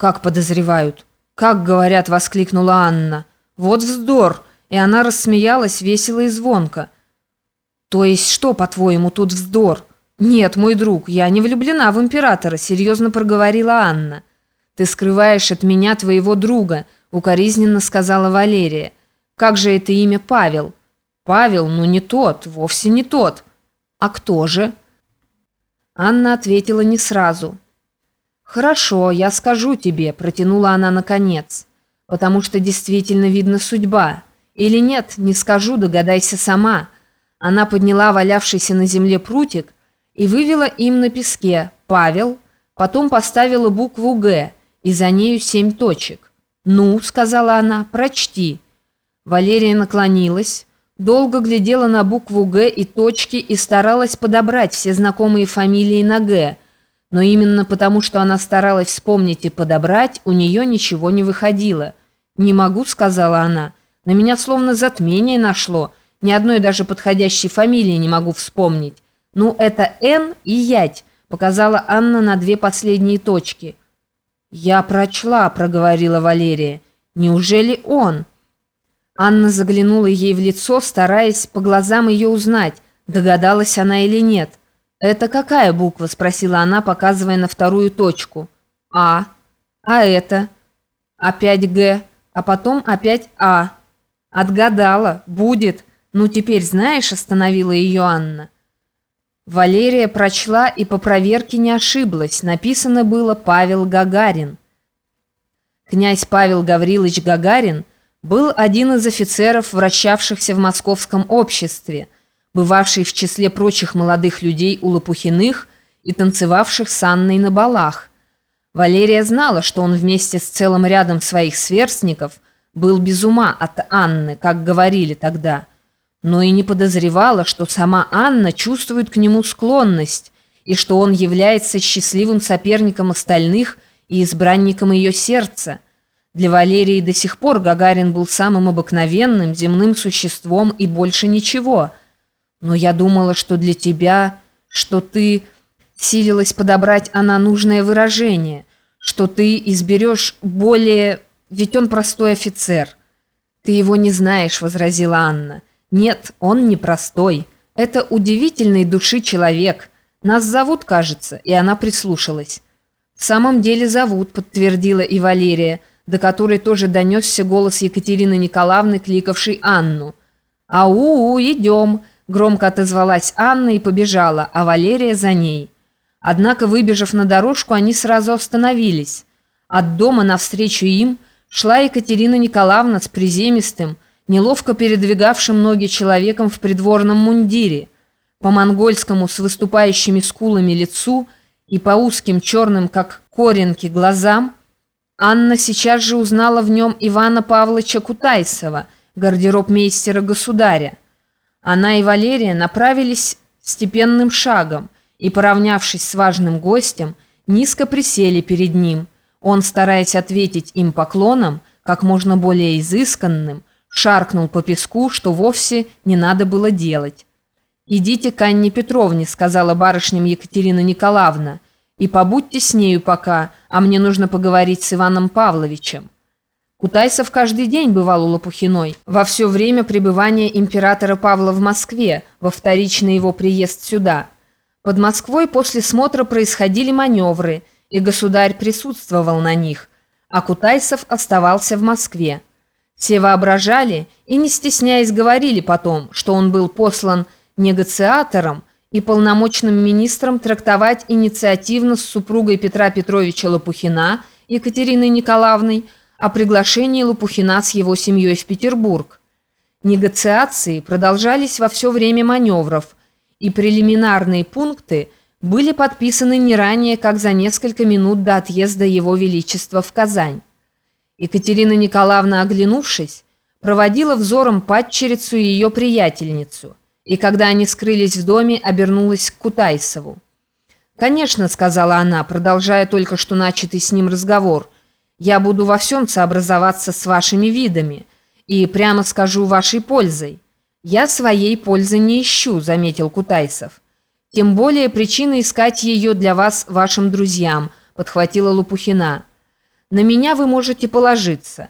«Как подозревают? Как говорят?» — воскликнула Анна. «Вот вздор!» И она рассмеялась весело и звонко. «То есть что, по-твоему, тут вздор?» «Нет, мой друг, я не влюблена в императора», — серьезно проговорила Анна. «Ты скрываешь от меня твоего друга», — укоризненно сказала Валерия. «Как же это имя Павел?» «Павел, ну не тот, вовсе не тот». «А кто же?» Анна ответила не сразу. «Хорошо, я скажу тебе», — протянула она наконец. «Потому что действительно видно судьба. Или нет, не скажу, догадайся сама». Она подняла валявшийся на земле прутик и вывела им на песке «Павел», потом поставила букву «Г» и за нею семь точек. «Ну», — сказала она, — «прочти». Валерия наклонилась, долго глядела на букву «Г» и точки и старалась подобрать все знакомые фамилии на «Г», но именно потому, что она старалась вспомнить и подобрать, у нее ничего не выходило. «Не могу», — сказала она, — «на меня словно затмение нашло, ни одной даже подходящей фамилии не могу вспомнить. Ну, это «Н» и «Ять», — показала Анна на две последние точки. «Я прочла», — проговорила Валерия. «Неужели он?» Анна заглянула ей в лицо, стараясь по глазам ее узнать, догадалась она или нет. «Это какая буква?» – спросила она, показывая на вторую точку. «А». «А это?» «Опять Г». А потом опять «А». «Отгадала. Будет. Ну теперь знаешь?» – остановила ее Анна. Валерия прочла и по проверке не ошиблась. Написано было «Павел Гагарин». Князь Павел Гаврилович Гагарин был один из офицеров, вращавшихся в московском обществе – бывавший в числе прочих молодых людей у Лопухиных и танцевавших с Анной на балах. Валерия знала, что он вместе с целым рядом своих сверстников был без ума от Анны, как говорили тогда, но и не подозревала, что сама Анна чувствует к нему склонность и что он является счастливым соперником остальных и избранником ее сердца. Для Валерии до сих пор Гагарин был самым обыкновенным земным существом и больше ничего – но я думала, что для тебя, что ты силилась подобрать она нужное выражение, что ты изберешь более... Ведь он простой офицер. Ты его не знаешь, возразила Анна. Нет, он не простой. Это удивительной души человек. Нас зовут, кажется, и она прислушалась. В самом деле зовут, подтвердила и Валерия, до которой тоже донесся голос Екатерины Николаевны, кликавшей Анну. «Ау, идем!» Громко отозвалась Анна и побежала, а Валерия за ней. Однако, выбежав на дорожку, они сразу остановились. От дома навстречу им шла Екатерина Николаевна с приземистым, неловко передвигавшим ноги человеком в придворном мундире. По монгольскому с выступающими скулами лицу и по узким черным, как коренки, глазам Анна сейчас же узнала в нем Ивана Павловича Кутайсова, гардеробмейстера государя. Она и Валерия направились степенным шагом и, поравнявшись с важным гостем, низко присели перед ним. Он, стараясь ответить им поклоном, как можно более изысканным, шаркнул по песку, что вовсе не надо было делать. «Идите к Анне Петровне», — сказала барышням Екатерина Николаевна, «и побудьте с нею пока, а мне нужно поговорить с Иваном Павловичем». Кутайсов каждый день бывал у Лопухиной во все время пребывания императора Павла в Москве, во вторичный его приезд сюда. Под Москвой после смотра происходили маневры, и государь присутствовал на них, а Кутайсов оставался в Москве. Все воображали и, не стесняясь, говорили потом, что он был послан негациатором и полномочным министром трактовать инициативно с супругой Петра Петровича Лопухина, Екатериной Николаевной, о приглашении Лопухина с его семьей в Петербург. Негациации продолжались во все время маневров, и прелиминарные пункты были подписаны не ранее, как за несколько минут до отъезда Его Величества в Казань. Екатерина Николаевна, оглянувшись, проводила взором падчерицу и ее приятельницу, и когда они скрылись в доме, обернулась к Кутайсову. «Конечно», — сказала она, продолжая только что начатый с ним разговор — я буду во всем сообразоваться с вашими видами и, прямо скажу, вашей пользой. Я своей пользы не ищу, заметил Кутайсов. Тем более причины искать ее для вас, вашим друзьям, подхватила Лопухина. На меня вы можете положиться.